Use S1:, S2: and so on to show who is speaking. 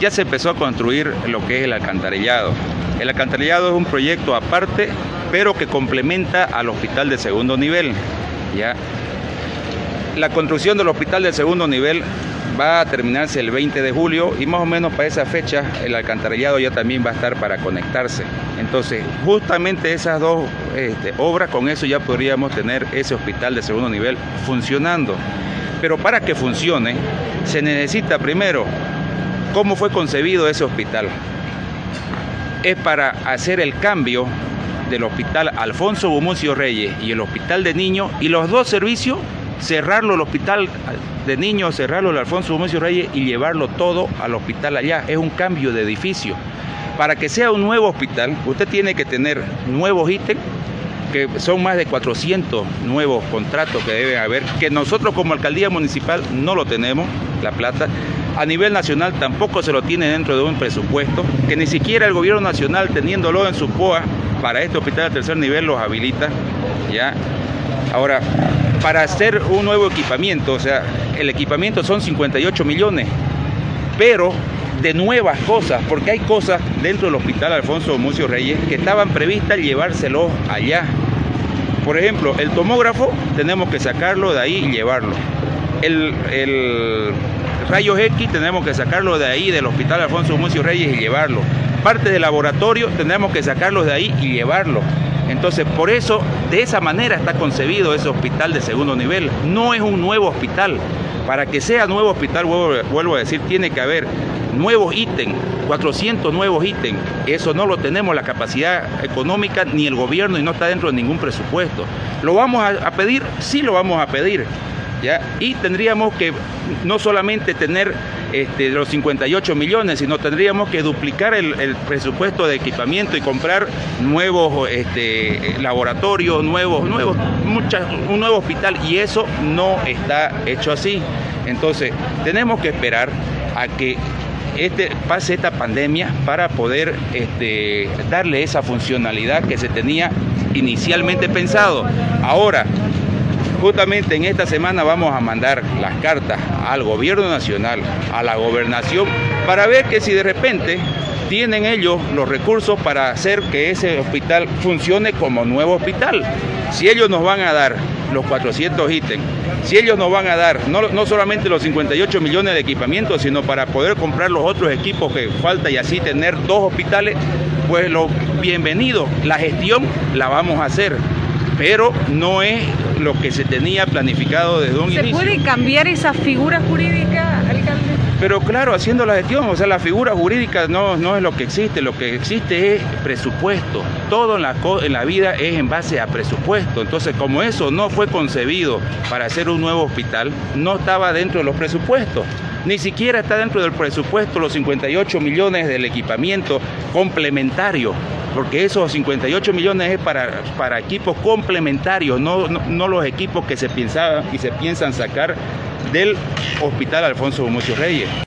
S1: ya se empezó a construir lo que es el alcantarillado. El alcantarillado es un proyecto aparte, pero que complementa al hospital de segundo nivel. ¿ya? La construcción del hospital de segundo nivel va a terminarse el 20 de julio y más o menos para esa fecha el alcantarillado ya también va a estar para conectarse. Entonces, justamente esas dos este, obras, con eso ya podríamos tener ese hospital de segundo nivel funcionando. Pero para que funcione, se necesita primero cómo fue concebido ese hospital. Es para hacer el cambio del hospital Alfonso Gumucio Reyes y el hospital de niños y los dos servicios cerrarlo el hospital de niños, cerrarlo el Alfonso Gumucio Reyes y llevarlo todo al hospital allá. Es un cambio de edificio. Para que sea un nuevo hospital, usted tiene que tener nuevos ítems, que son más de 400 nuevos contratos que deben haber, que nosotros como alcaldía municipal no lo tenemos, la plata. A nivel nacional tampoco se lo tiene dentro de un presupuesto, que ni siquiera el gobierno nacional teniéndolo en su POA para este hospital de tercer nivel los habilita. ¿ya? Ahora, para hacer un nuevo equipamiento, o sea, el equipamiento son 58 millones, pero de nuevas cosas, porque hay cosas dentro del hospital Alfonso Mucio Reyes que estaban previstas llevárselo allá. Por ejemplo, el tomógrafo tenemos que sacarlo de ahí y llevarlo. El, el rayos X tenemos que sacarlo de ahí del hospital Alfonso Mucio Reyes y llevarlo. Parte del laboratorio tenemos que sacarlo de ahí y llevarlo. Entonces, por eso, de esa manera está concebido ese hospital de segundo nivel. No es un nuevo hospital. Para que sea nuevo hospital, vuelvo, a decir, tiene que haber nuevos ítems, 400 nuevos ítems. Eso no lo tenemos la capacidad económica ni el gobierno y no está dentro de ningún presupuesto. ¿Lo vamos a pedir? Sí lo vamos a pedir y tendríamos que no solamente tener este, los 58 millones, sino tendríamos que duplicar el, presupuesto de equipamiento y comprar nuevos este, laboratorios, nuevos, nuevos, un nuevo hospital, y eso no está hecho así. Entonces, tenemos que esperar a que este, pase esta pandemia para poder este, darle esa funcionalidad que se tenía inicialmente pensado. Ahora, Justamente en esta semana vamos a mandar las cartas al gobierno nacional, a la gobernación, para ver que si de repente tienen ellos los recursos para hacer que ese hospital funcione como nuevo hospital. Si ellos nos van a dar los 400 ítems, si ellos nos van a dar no, no solamente los 58 millones de equipamientos, sino para poder comprar los otros equipos que falta y así tener dos hospitales, pues lo bienvenido, la gestión la vamos a hacer pero no es lo que se tenía planificado desde un inicio.
S2: ¿Se puede cambiar esa figura jurídica, alcalde?
S1: Pero claro, haciendo la gestión, o sea, la figura jurídica no, no es lo que existe, lo que existe es presupuesto. Todo en la, en la vida es en base a presupuesto. Entonces, como eso no fue concebido para hacer un nuevo hospital, no estaba dentro de los presupuestos. Ni siquiera está dentro del presupuesto los 58 millones del equipamiento complementario, porque esos 58 millones es para, para equipos complementarios, no, no, los equipos que se pensaban y se piensan sacar del Hospital Alfonso Mucio Reyes.